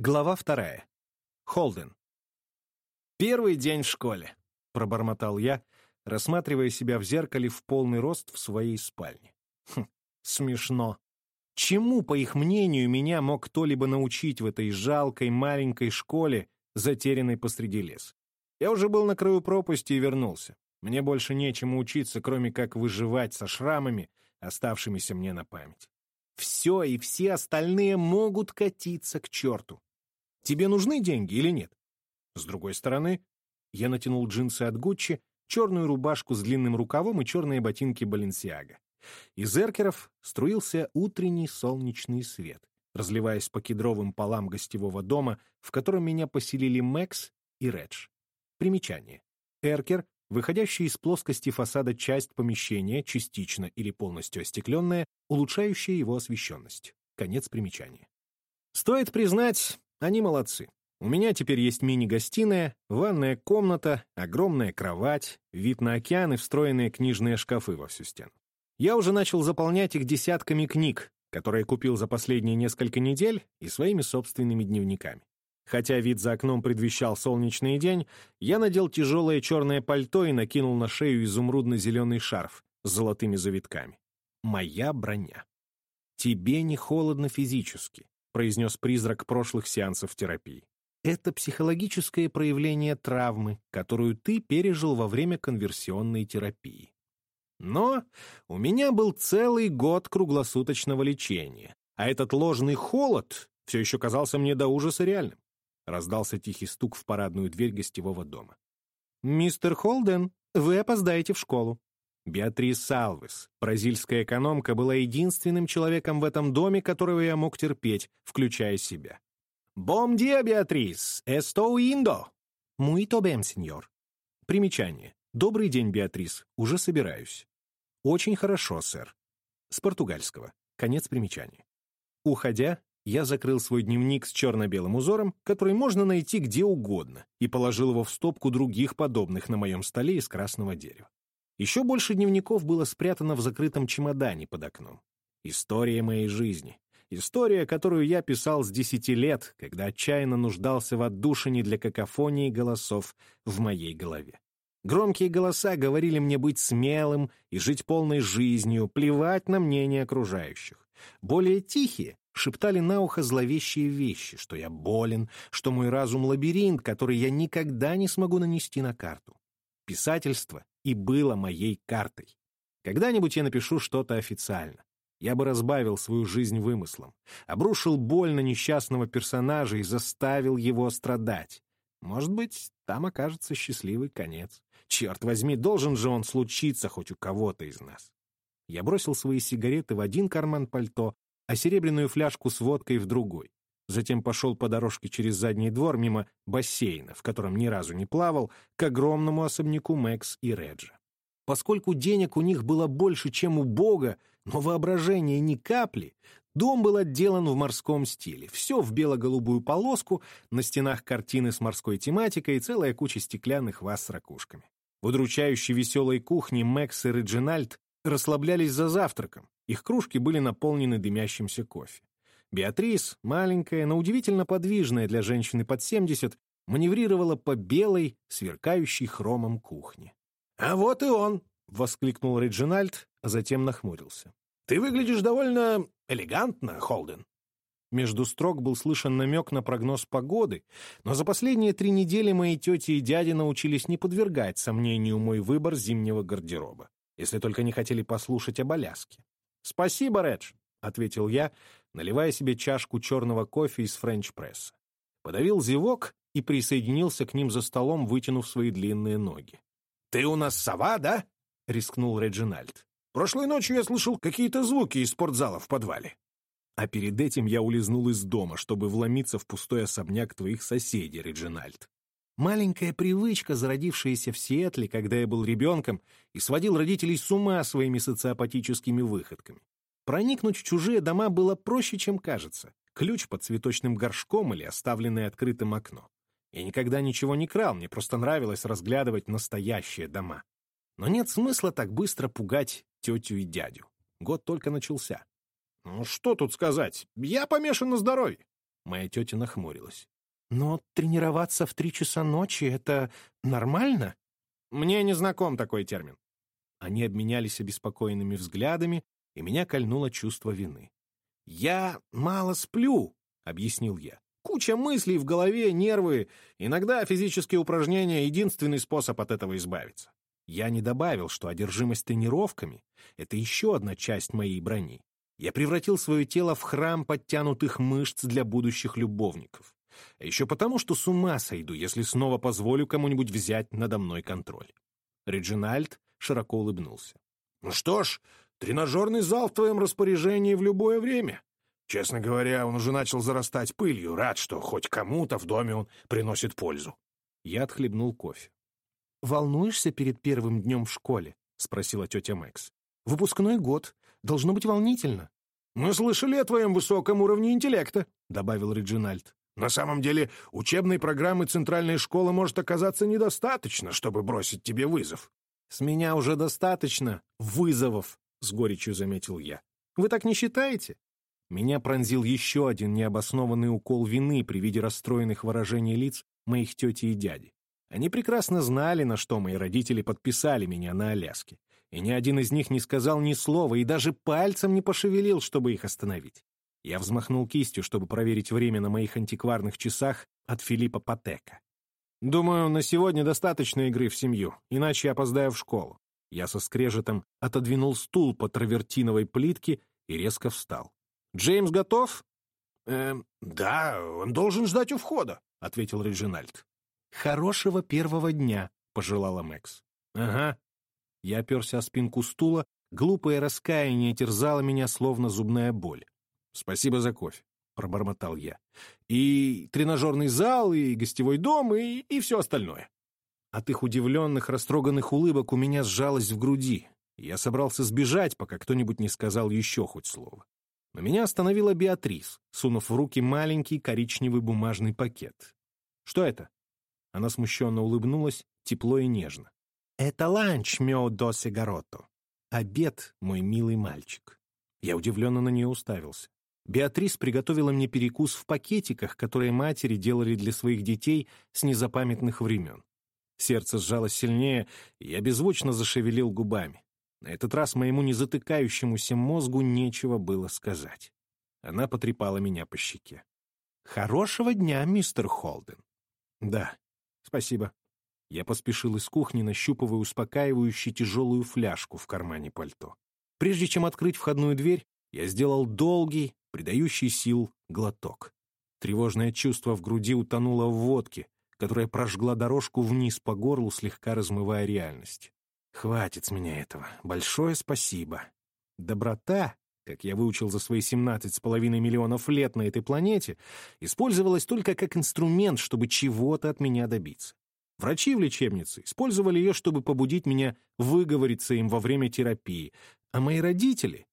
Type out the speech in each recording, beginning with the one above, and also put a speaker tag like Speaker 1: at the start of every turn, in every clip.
Speaker 1: Глава вторая. Холден. «Первый день в школе», — пробормотал я, рассматривая себя в зеркале в полный рост в своей спальне. Хм, смешно. Чему, по их мнению, меня мог кто-либо научить в этой жалкой маленькой школе, затерянной посреди леса? Я уже был на краю пропасти и вернулся. Мне больше нечему учиться, кроме как выживать со шрамами, оставшимися мне на память. Все и все остальные могут катиться к черту. Тебе нужны деньги или нет? С другой стороны, я натянул джинсы от Гуччи, черную рубашку с длинным рукавом и черные ботинки Баленсиага. Из эркеров струился утренний солнечный свет, разливаясь по кедровым полам гостевого дома, в котором меня поселили Мэкс и Редж. Примечание. Эркер — выходящая из плоскости фасада часть помещения, частично или полностью остекленная, улучшающая его освещенность. Конец примечания. Стоит признать, они молодцы. У меня теперь есть мини-гостиная, ванная комната, огромная кровать, вид на океан и встроенные книжные шкафы во всю стену. Я уже начал заполнять их десятками книг, которые купил за последние несколько недель, и своими собственными дневниками. Хотя вид за окном предвещал солнечный день, я надел тяжелое черное пальто и накинул на шею изумрудно-зеленый шарф с золотыми завитками. Моя броня. Тебе не холодно физически, произнес призрак прошлых сеансов терапии. Это психологическое проявление травмы, которую ты пережил во время конверсионной терапии. Но у меня был целый год круглосуточного лечения, а этот ложный холод все еще казался мне до ужаса реальным. Раздался тихий стук в парадную дверь гостевого дома. «Мистер Холден, вы опоздаете в школу». Беатрис Салвес, бразильская экономка, была единственным человеком в этом доме, которого я мог терпеть, включая себя. «Бом диа, Беатрис! Эстоу индо!» «Муито бем, сеньор». Примечание. «Добрый день, Беатрис. Уже собираюсь». «Очень хорошо, сэр». С португальского. Конец примечания. Уходя, я закрыл свой дневник с черно-белым узором, который можно найти где угодно, и положил его в стопку других подобных на моем столе из красного дерева. Еще больше дневников было спрятано в закрытом чемодане под окном. История моей жизни. История, которую я писал с десяти лет, когда отчаянно нуждался в отдушине для какофонии голосов в моей голове. Громкие голоса говорили мне быть смелым и жить полной жизнью, плевать на мнение окружающих. Более тихие шептали на ухо зловещие вещи, что я болен, что мой разум — лабиринт, который я никогда не смогу нанести на карту. Писательство и было моей картой. Когда-нибудь я напишу что-то официально. Я бы разбавил свою жизнь вымыслом, обрушил боль на несчастного персонажа и заставил его страдать. Может быть, там окажется счастливый конец. Черт возьми, должен же он случиться хоть у кого-то из нас. Я бросил свои сигареты в один карман пальто, а серебряную фляжку с водкой в другой. Затем пошел по дорожке через задний двор мимо бассейна, в котором ни разу не плавал, к огромному особняку Мэкс и Реджа. Поскольку денег у них было больше, чем у Бога, но воображения ни капли, дом был отделан в морском стиле. Все в бело-голубую полоску, на стенах картины с морской тематикой и целая куча стеклянных ваз с ракушками. В удручающей веселой кухне Мэкс и Реджинальд расслаблялись за завтраком. Их кружки были наполнены дымящимся кофе. Беатрис, маленькая, но удивительно подвижная для женщины под 70, маневрировала по белой, сверкающей хромом кухне. «А вот и он!» — воскликнул Реджинальд, а затем нахмурился. «Ты выглядишь довольно элегантно, Холден». Между строк был слышен намек на прогноз погоды, но за последние три недели мои тети и дяди научились не подвергать сомнению мой выбор зимнего гардероба, если только не хотели послушать об Аляске. «Спасибо, Редж», — ответил я, наливая себе чашку черного кофе из френч-пресса. Подавил зевок и присоединился к ним за столом, вытянув свои длинные ноги. «Ты у нас сова, да?» — рискнул Реджинальд. «Прошлой ночью я слышал какие-то звуки из спортзала в подвале». А перед этим я улизнул из дома, чтобы вломиться в пустой особняк твоих соседей, Реджинальд. Маленькая привычка, зародившаяся в Сиэтле, когда я был ребенком, и сводил родителей с ума своими социопатическими выходками. Проникнуть в чужие дома было проще, чем кажется. Ключ под цветочным горшком или оставленное открытым окно. Я никогда ничего не крал, мне просто нравилось разглядывать настоящие дома. Но нет смысла так быстро пугать тетю и дядю. Год только начался. Ну что тут сказать, я помешан на здоровье. Моя тетя нахмурилась.
Speaker 2: «Но тренироваться в три часа ночи — это нормально?»
Speaker 1: «Мне не знаком такой термин». Они обменялись обеспокоенными взглядами, и меня кольнуло чувство вины. «Я мало сплю», — объяснил я. «Куча мыслей в голове, нервы. Иногда физические упражнения — единственный способ от этого избавиться». Я не добавил, что одержимость тренировками — это еще одна часть моей брони. Я превратил свое тело в храм подтянутых мышц для будущих любовников. А еще потому, что с ума сойду, если снова позволю кому-нибудь взять надо мной контроль. Реджинальд широко улыбнулся. «Ну что ж, тренажерный зал в твоем распоряжении в любое время. Честно говоря, он уже начал зарастать пылью, рад, что хоть кому-то в доме он приносит пользу». Я отхлебнул кофе.
Speaker 2: «Волнуешься перед первым днем в школе?» — спросила тетя Мэкс. «Выпускной год. Должно быть волнительно».
Speaker 1: «Мы слышали о твоем высоком уровне интеллекта», — добавил Реджинальд. «На самом деле, учебной программы Центральной школы может оказаться недостаточно, чтобы бросить тебе вызов». «С меня уже достаточно вызовов», — с горечью заметил я. «Вы так не считаете?» Меня пронзил еще один необоснованный укол вины при виде расстроенных выражений лиц моих тети и дяди. Они прекрасно знали, на что мои родители подписали меня на Аляске, и ни один из них не сказал ни слова и даже пальцем не пошевелил, чтобы их остановить. Я взмахнул кистью, чтобы проверить время на моих антикварных часах от Филиппа Патека. «Думаю, на сегодня достаточно игры в семью, иначе я опоздаю в школу». Я со скрежетом отодвинул стул по травертиновой плитке и резко встал. «Джеймс готов?» «Эм, да, он должен ждать у входа», — ответил Реджинальд.
Speaker 2: «Хорошего первого дня», — пожелала Мэкс.
Speaker 1: «Ага».
Speaker 2: Я оперся о спинку стула, глупое раскаяние терзало меня, словно зубная боль.
Speaker 1: «Спасибо за кофе», — пробормотал я. «И тренажерный зал, и гостевой дом, и, и все остальное». От их удивленных, растроганных улыбок у меня сжалось в груди. Я собрался сбежать, пока кто-нибудь не сказал еще хоть слово. Но меня остановила Беатрис, сунув в руки маленький коричневый бумажный пакет. «Что это?» Она смущенно улыбнулась, тепло и нежно.
Speaker 2: «Это ланч, мео до сигаротто. Обед, мой милый мальчик».
Speaker 1: Я удивленно на нее уставился. Беатрис приготовила мне перекус в пакетиках, которые матери делали для своих детей с незапамятных времен. Сердце сжалось сильнее, и я беззвучно зашевелил губами. На этот раз моему незатыкающемуся мозгу нечего было сказать. Она потрепала меня по щеке.
Speaker 2: «Хорошего дня, мистер Холден».
Speaker 1: «Да, спасибо». Я поспешил из кухни, нащупывая успокаивающую тяжелую фляжку в кармане пальто. Прежде чем открыть входную дверь, я сделал долгий, придающий сил глоток. Тревожное чувство в груди утонуло в водке, которая прожгла дорожку вниз по горлу, слегка размывая реальность. Хватит с меня этого. Большое спасибо. Доброта, как я выучил за свои семнадцать с половиной миллионов лет на этой планете, использовалась только как инструмент, чтобы чего-то от меня добиться. Врачи в лечебнице использовали ее, чтобы побудить меня выговориться им во время терапии, а мои родители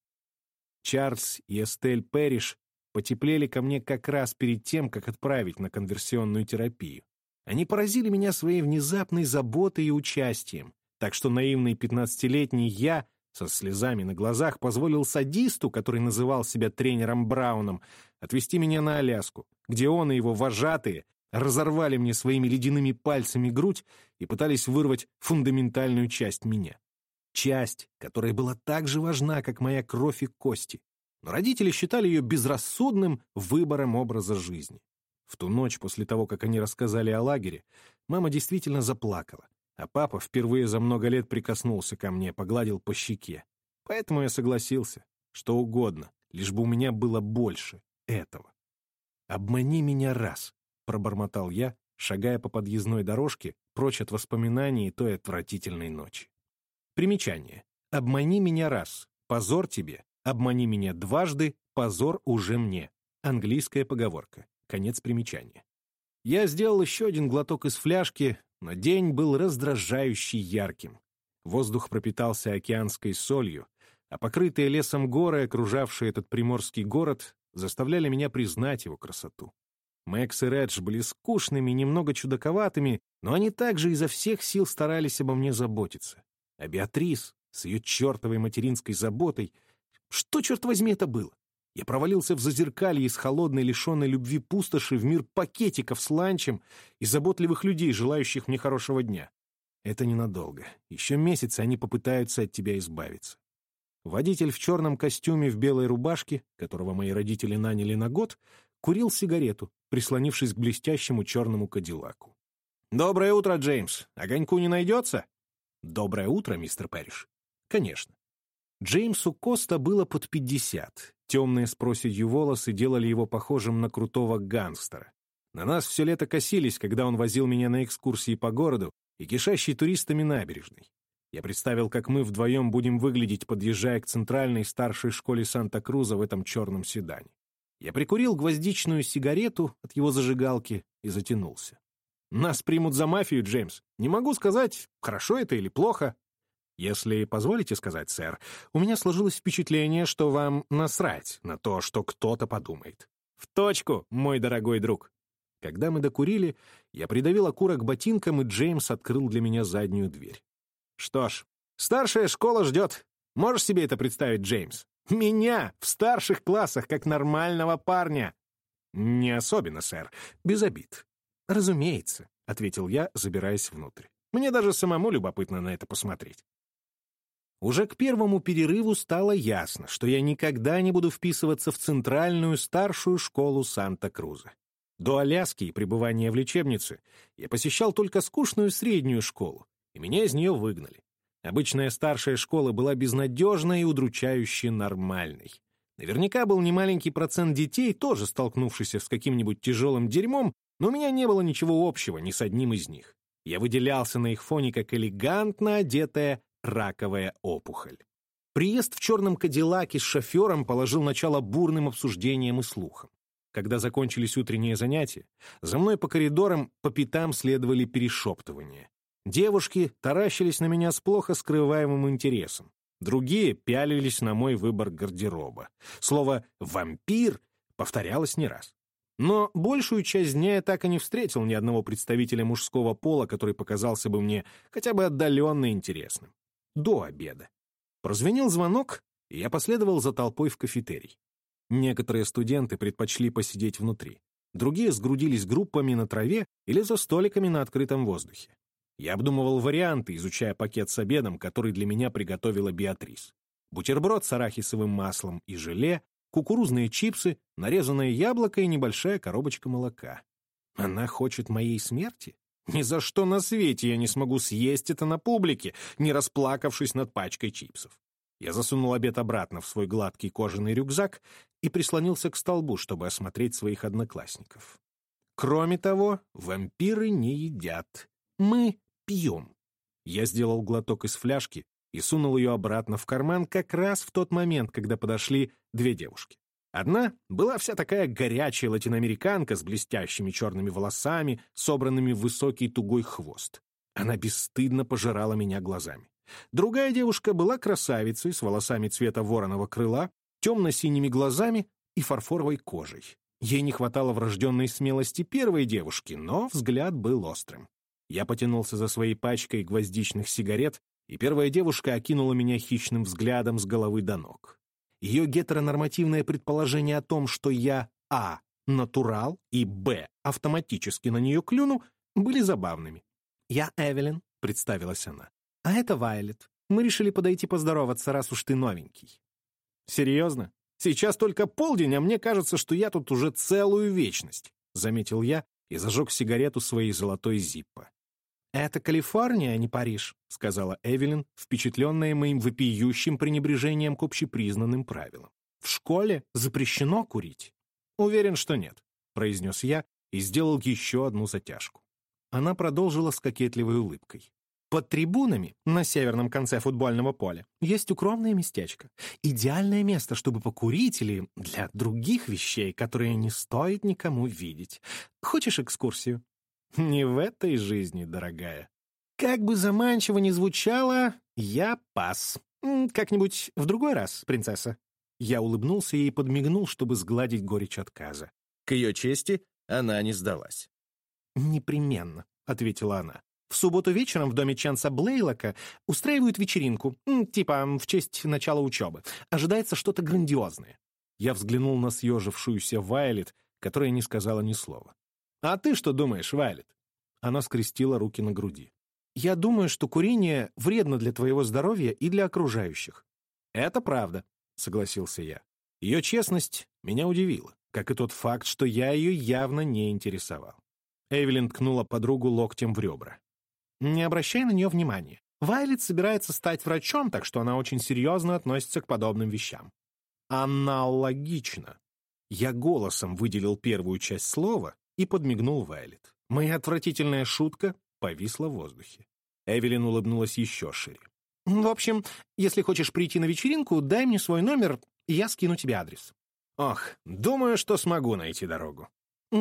Speaker 1: Чарльз и Эстель Перриш потеплели ко мне как раз перед тем, как отправить на конверсионную терапию. Они поразили меня своей внезапной заботой и участием, так что наивный пятнадцатилетний я со слезами на глазах позволил садисту, который называл себя тренером Брауном, отвезти меня на Аляску, где он и его вожатые разорвали мне своими ледяными пальцами грудь и пытались вырвать фундаментальную часть меня. Часть, которая была так же важна, как моя кровь и кости. Но родители считали ее безрассудным выбором образа жизни. В ту ночь, после того, как они рассказали о лагере, мама действительно заплакала, а папа впервые за много лет прикоснулся ко мне, погладил по щеке. Поэтому я согласился, что угодно, лишь бы у меня было больше этого. «Обмани меня раз», — пробормотал я, шагая по подъездной дорожке, прочь от воспоминаний той отвратительной ночи. Примечание. «Обмани меня раз, позор тебе, обмани меня дважды, позор уже мне». Английская поговорка. Конец примечания. Я сделал еще один глоток из фляжки, но день был раздражающий ярким. Воздух пропитался океанской солью, а покрытые лесом горы, окружавшие этот приморский город, заставляли меня признать его красоту. Мэкс и Редж были скучными, немного чудаковатыми, но они также изо всех сил старались обо мне заботиться. А Беатрис с ее чертовой материнской заботой... Что, черт возьми, это было? Я провалился в зазеркалье из холодной, лишенной любви пустоши в мир пакетиков с ланчем и заботливых людей, желающих мне хорошего дня. Это ненадолго. Еще месяц они попытаются от тебя избавиться. Водитель в черном костюме в белой рубашке, которого мои родители наняли на год, курил сигарету, прислонившись к блестящему черному кадиллаку. «Доброе утро, Джеймс. Огоньку не найдется?» «Доброе утро, мистер Пэриш». «Конечно». Джеймсу Коста было под пятьдесят. Темные с проседью волосы делали его похожим на крутого гангстера. На нас все лето косились, когда он возил меня на экскурсии по городу и кишащей туристами набережной. Я представил, как мы вдвоем будем выглядеть, подъезжая к центральной старшей школе Санта-Круза в этом черном седане. Я прикурил гвоздичную сигарету от его зажигалки и затянулся. Нас примут за мафию, Джеймс. Не могу сказать, хорошо это или плохо. Если позволите сказать, сэр, у меня сложилось впечатление, что вам насрать на то, что кто-то подумает. В точку, мой дорогой друг. Когда мы докурили, я придавил окурок ботинком, и Джеймс открыл для меня заднюю дверь. Что ж, старшая школа ждет. Можешь себе это представить, Джеймс? Меня в старших классах, как нормального парня. Не особенно, сэр, без обид. «Разумеется», — ответил я, забираясь внутрь. «Мне даже самому любопытно на это посмотреть». Уже к первому перерыву стало ясно, что я никогда не буду вписываться в центральную старшую школу Санта-Круза. До Аляски и пребывания в лечебнице я посещал только скучную среднюю школу, и меня из нее выгнали. Обычная старшая школа была безнадежной и удручающе нормальной. Наверняка был немаленький процент детей, тоже столкнувшийся с каким-нибудь тяжелым дерьмом, но у меня не было ничего общего ни с одним из них. Я выделялся на их фоне как элегантно одетая раковая опухоль. Приезд в черном кадиллаке с шофером положил начало бурным обсуждениям и слухам. Когда закончились утренние занятия, за мной по коридорам по пятам следовали перешептывания. Девушки таращились на меня с плохо скрываемым интересом. Другие пялились на мой выбор гардероба. Слово «вампир» повторялось не раз. Но большую часть дня я так и не встретил ни одного представителя мужского пола, который показался бы мне хотя бы отдаленно интересным. До обеда. Прозвенел звонок, и я последовал за толпой в кафетерий. Некоторые студенты предпочли посидеть внутри. Другие сгрудились группами на траве или за столиками на открытом воздухе. Я обдумывал варианты, изучая пакет с обедом, который для меня приготовила Беатрис. Бутерброд с арахисовым маслом и желе, кукурузные чипсы, нарезанное яблоко и небольшая коробочка молока. Она хочет моей смерти? Ни за что на свете я не смогу съесть это на публике, не расплакавшись над пачкой чипсов. Я засунул обед обратно в свой гладкий кожаный рюкзак и прислонился к столбу, чтобы осмотреть своих одноклассников. Кроме того, вампиры не едят. Мы пьем. Я сделал глоток из фляжки и сунул ее обратно в карман как раз в тот момент, когда подошли две девушки. Одна была вся такая горячая латиноамериканка с блестящими черными волосами, собранными в высокий тугой хвост. Она бесстыдно пожирала меня глазами. Другая девушка была красавицей с волосами цвета вороного крыла, темно-синими глазами и фарфоровой кожей. Ей не хватало врожденной смелости первой девушки, но взгляд был острым. Я потянулся за своей пачкой гвоздичных сигарет и первая девушка окинула меня хищным взглядом с головы до ног. Ее гетеронормативное предположение о том, что я а. натурал и б. автоматически на нее клюну, были забавными. «Я Эвелин», — представилась она. «А это Вайлет. Мы решили подойти поздороваться, раз уж ты новенький». «Серьезно? Сейчас только полдень, а мне кажется, что я тут уже целую вечность», — заметил я и зажег сигарету своей золотой зиппо. «Это Калифорния, а не Париж», — сказала Эвелин, впечатленная моим вопиющим пренебрежением к общепризнанным правилам. «В школе запрещено курить?» «Уверен, что нет», — произнес я и сделал еще одну затяжку. Она продолжила с кокетливой улыбкой. Под трибунами на северном конце футбольного поля есть укромное местечко. Идеальное место, чтобы покурить или для других вещей, которые не стоит никому видеть. Хочешь экскурсию? Не в этой жизни, дорогая. Как бы заманчиво ни звучало, я пас. Как-нибудь в другой раз, принцесса. Я улыбнулся и подмигнул, чтобы сгладить горечь отказа. К ее чести она не сдалась. «Непременно», — ответила она. «В субботу вечером в доме Чанса Блейлока устраивают вечеринку, типа в честь начала учебы. Ожидается что-то грандиозное. Я взглянул на съежившуюся Вайлет, которая не сказала ни слова. «А ты что думаешь, Вайлет?» Она скрестила руки на груди.
Speaker 2: «Я думаю, что курение вредно для твоего здоровья и для окружающих».
Speaker 1: «Это правда», — согласился я. Ее честность меня удивила, как и тот факт, что я ее явно не интересовал. Эвелин ткнула подругу локтем в ребра.
Speaker 2: «Не обращай на нее внимания. Вайлет собирается стать врачом, так что она очень серьезно относится к подобным вещам».
Speaker 1: «Аналогично». Я голосом выделил первую часть слова и подмигнул Вайлет. Моя отвратительная шутка повисла в воздухе. Эвелин улыбнулась еще шире.
Speaker 2: «В общем, если хочешь прийти на вечеринку, дай мне свой номер, и я скину тебе адрес».
Speaker 1: «Ох, думаю, что смогу найти дорогу».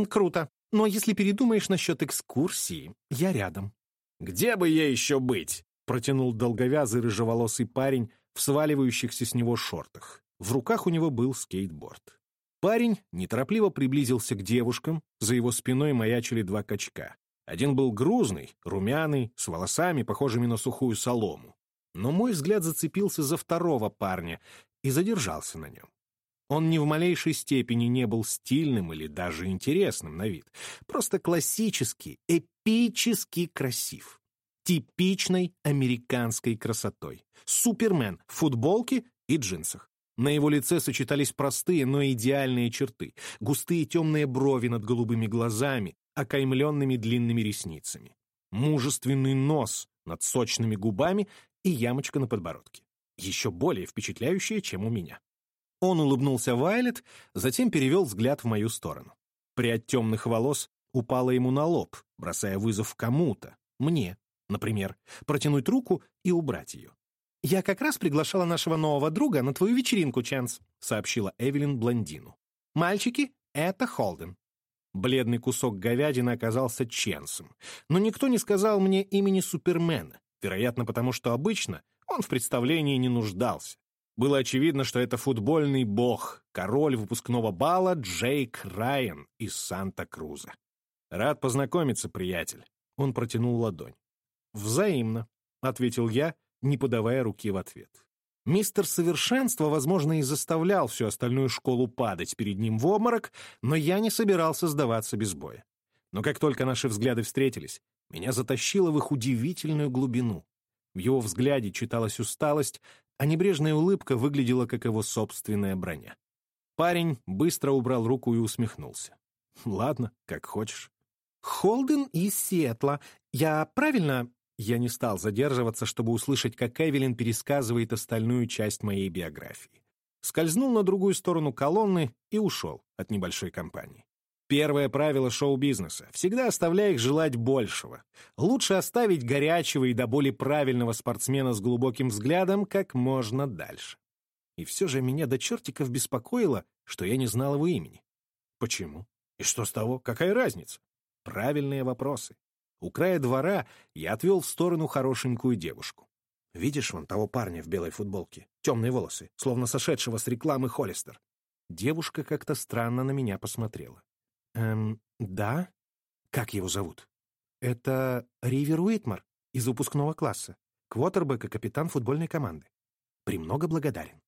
Speaker 2: «Круто. Но если передумаешь насчет экскурсии, я рядом».
Speaker 1: «Где бы я еще быть?» — протянул долговязый рыжеволосый парень в сваливающихся с него шортах. В руках у него был скейтборд. Парень неторопливо приблизился к девушкам, за его спиной маячили два качка. Один был грузный, румяный, с волосами, похожими на сухую солому. Но мой взгляд зацепился за второго парня и задержался на нем. Он ни в малейшей степени не был стильным или даже интересным на вид, просто классический, эпически красив. Типичной американской красотой. Супермен в футболке и джинсах. На его лице сочетались простые, но идеальные черты, густые темные брови над голубыми глазами, окаймленными длинными ресницами, мужественный нос над сочными губами и ямочка на подбородке, еще более впечатляющая, чем у меня. Он улыбнулся Вайлет, затем перевел взгляд в мою сторону. Прядь темных волос упала ему на лоб, бросая вызов кому-то, мне, например, протянуть руку и убрать ее.
Speaker 2: «Я как раз приглашала нашего нового друга на твою вечеринку, Чанс», — сообщила Эвелин блондину. «Мальчики, это Холден».
Speaker 1: Бледный кусок говядины оказался Ченсом, но никто не сказал мне имени Супермена, вероятно, потому что обычно он в представлении не нуждался. Было очевидно, что это футбольный бог, король выпускного бала Джейк Райан из Санта-Круза. «Рад познакомиться, приятель». Он протянул ладонь. «Взаимно», — ответил я, не подавая руки в ответ. Мистер Совершенство, возможно, и заставлял всю остальную школу падать перед ним в обморок, но я не собирался сдаваться без боя. Но как только наши взгляды встретились, меня затащило в их удивительную глубину. В его взгляде читалась усталость, а небрежная улыбка выглядела как его собственная броня. Парень быстро убрал руку и усмехнулся. «Ладно, как хочешь».
Speaker 2: «Холден из Сиэтла. Я правильно
Speaker 1: я не стал задерживаться, чтобы услышать, как Эвелин пересказывает остальную часть моей биографии. Скользнул на другую сторону колонны и ушел от небольшой компании. Первое правило шоу-бизнеса — всегда оставляй их желать большего. Лучше оставить горячего и до боли правильного спортсмена с глубоким взглядом как можно дальше. И все же меня до чертиков беспокоило, что я не знал его имени. Почему? И что с того? Какая разница? Правильные вопросы. У края двора я отвел в сторону хорошенькую девушку. Видишь вон того парня в белой футболке? Темные волосы, словно сошедшего с рекламы Холлистер. Девушка как-то странно на меня посмотрела. «Эм, да? Как его зовут?» «Это Ривер Уитмар из выпускного класса, квотербек и капитан футбольной команды. Премного благодарен».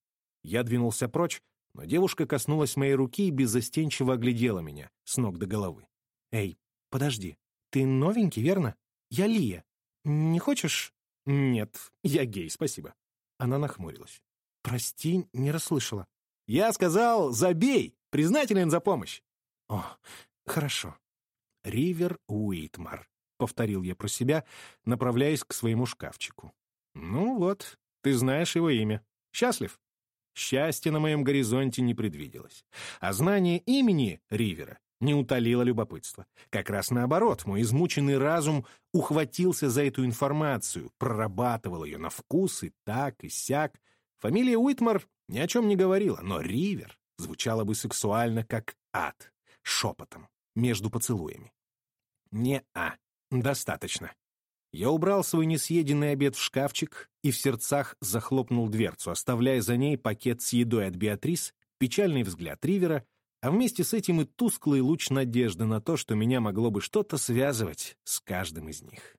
Speaker 1: Я двинулся прочь, но девушка коснулась моей руки и беззастенчиво оглядела меня с ног до головы. «Эй, подожди, ты новенький, верно? Я Лия. Не хочешь? Нет, я гей, спасибо. Она нахмурилась. Прости, не расслышала. Я сказал, забей, признателен за помощь. О, хорошо. Ривер Уитмар, повторил я про себя, направляясь к своему шкафчику. Ну вот, ты знаешь его имя. Счастлив? Счастья на моем горизонте не предвиделось. А знание имени Ривера не утолило любопытство. Как раз наоборот, мой измученный разум ухватился за эту информацию, прорабатывал ее на вкус и так, и сяк. Фамилия Уитмар ни о чем не говорила, но Ривер звучала бы сексуально, как ад, шепотом, между поцелуями. Не-а, достаточно. Я убрал свой несъеденный обед в шкафчик и в сердцах захлопнул дверцу, оставляя за ней пакет с едой от Беатрис, печальный взгляд Ривера — а вместе с этим и тусклый луч надежды на то, что меня могло бы что-то связывать с каждым из них.